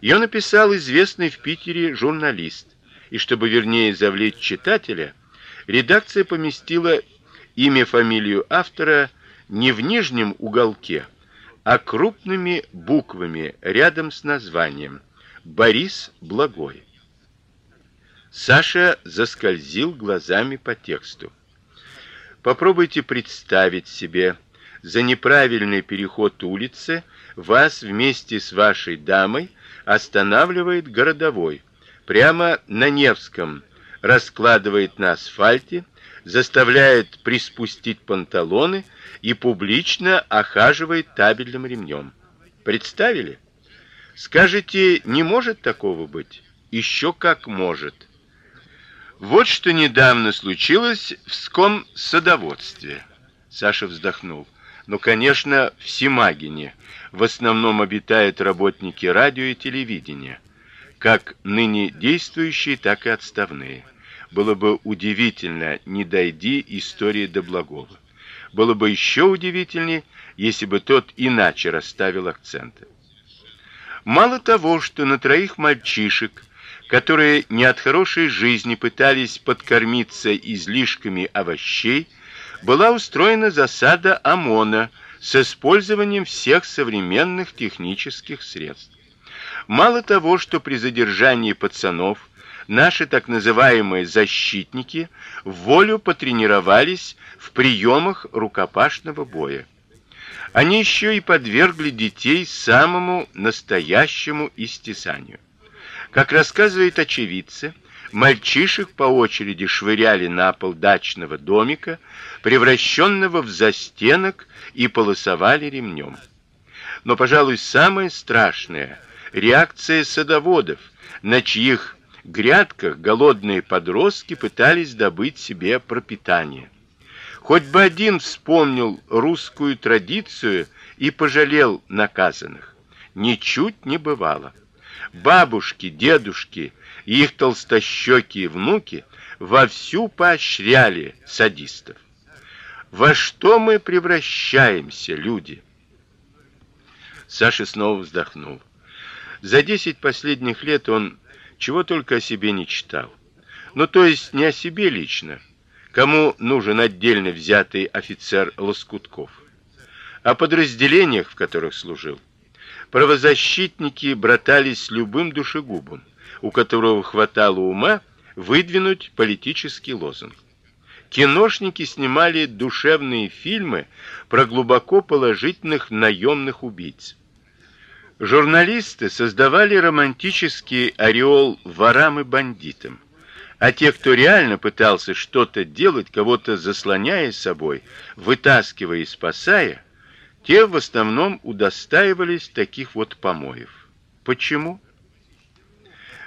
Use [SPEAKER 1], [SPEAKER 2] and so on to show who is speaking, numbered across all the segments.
[SPEAKER 1] Ее написал известный в Питере журналист, и чтобы вернее завлечь читателя, редакция поместила имя, фамилию автора не в нижнем уголке, а крупными буквами рядом с названием Борис Благой. Саша заскользил глазами по тексту. Попробуйте представить себе, за неправильный переход улицы вас вместе с вашей дамой останавливает городовой прямо на Невском, раскладывает на асфальте, заставляет приспустить панталоны и публично охаживает табельным ремнем. Представили? Скажете, не может такого быть? Еще как может. Вот что недавно случилось в ском садоводстве. Саша вздохнул. Ну, конечно, в Семагине в основном обитают работники радио и телевидения, как ныне действующие, так и отставные. Было бы удивительно, не дойди истории до Благова. Было бы еще удивительнее, если бы тот иначе расставил акценты. Мало того, что на троих мальчишек, которые не от хорошей жизни пытались подкормиться излишками овощей, была устроена засада ОМОНа с использованием всех современных технических средств. Мало того, что при задержании пацанов наши так называемые защитники в волю потренировались в приемах рукопашного боя. Они еще и подвергли детей самому настоящему истязанию. Как рассказывает очевидцы, Мальчишек по очереди швыряли на пол дачного домика, превращенного в застенок, и полосовали ремнем. Но, пожалуй, самое страшное реакция садоводов, на чьих грядках голодные подростки пытались добыть себе пропитание. Хоть бы один вспомнил русскую традицию и пожалел наказанных. Ничуть не бывало. Бабушки, дедушки их толстощёкие внуки вовсю поощряли садистов. Во что мы превращаемся, люди? Саша снова вздохнул. За десять последних лет он чего только о себе не читал. Ну, то есть не о себе лично, кому нужен отдельно взятый офицер Лоскутков, о подразделениях, в которых служил. Правозащитники братались с любым душегубом у которого хватало ума выдвинуть политический лозунг. Киношники снимали душевные фильмы про глубоко положительных наемных убийц. Журналисты создавали романтический ореол ворам и бандитам. А те, кто реально пытался что-то делать, кого-то заслоняя собой, вытаскивая и спасая, те в основном удостаивались таких вот помоев. Почему?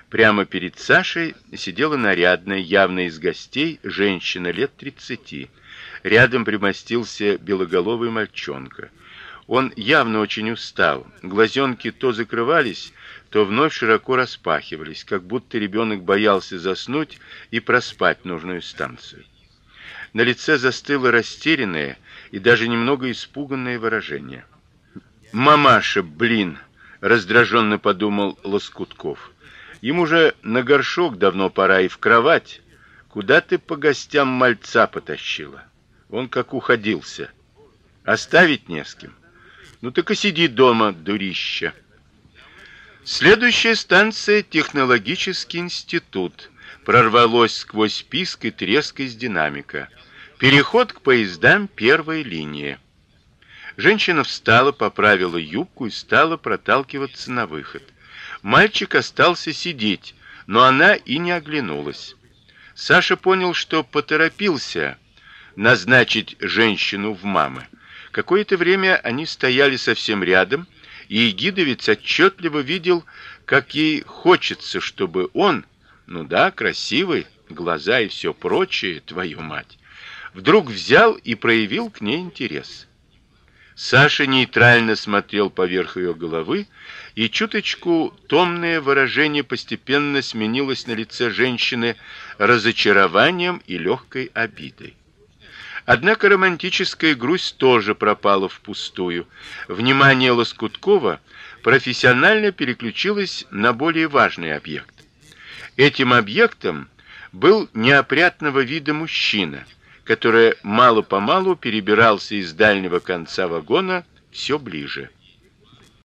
[SPEAKER 1] Прямо перед Сашей сидела нарядная, явно из гостей, женщина лет тридцати. Рядом примостился белоголовый мальчонка. Он явно очень устал. Глазенки то закрывались, то вновь широко распахивались, как будто ребенок боялся заснуть и проспать нужную станцию. На лице застыло растерянное и даже немного испуганное выражение. Мамаша, блин, раздраженно подумал Лоскутков. Ему же на горшок давно пора и в кровать. Куда ты по гостям мальца потащила? Он как уходился. Оставить не с кем. Ну так и сиди дома, дурища. Следующая станция технологический институт. Прорвалось сквозь писк и треск из динамика. Переход к поездам первой линии. Женщина встала, поправила юбку и стала проталкиваться на выход. Мальчик остался сидеть, но она и не оглянулась. Саша понял, что поторопился назначить женщину в мамы. Какое-то время они стояли совсем рядом, и Егидовец отчетливо видел, как ей хочется, чтобы он, ну да, красивый, глаза и все прочее, твою мать, вдруг взял и проявил к ней интерес. Саша нейтрально смотрел поверх ее головы, и чуточку томное выражение постепенно сменилось на лице женщины разочарованием и легкой обидой. Однако романтическая грусть тоже пропала впустую. Внимание Лоскуткова профессионально переключилась на более важный объект. Этим объектом был неопрятного вида мужчина, который мало-помалу перебирался из дальнего конца вагона все ближе.